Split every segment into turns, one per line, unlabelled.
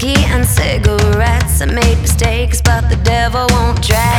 whiskey and cigarettes. I made mistakes, but the devil won't drag.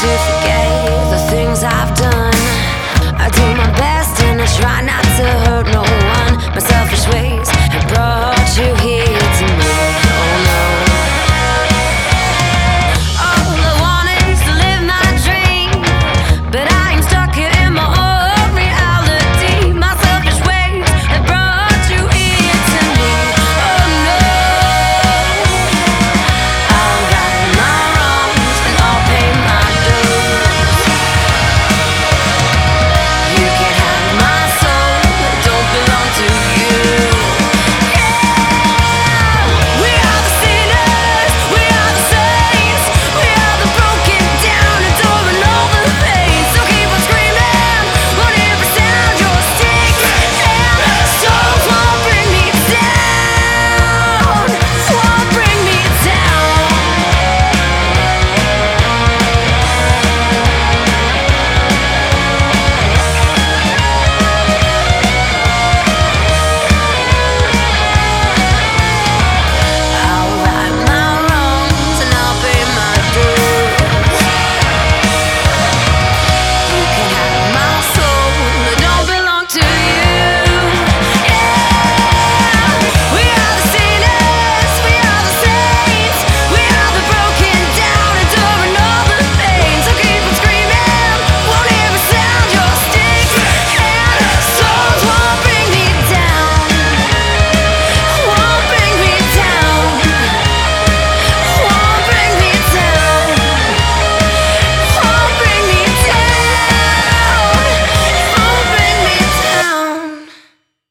to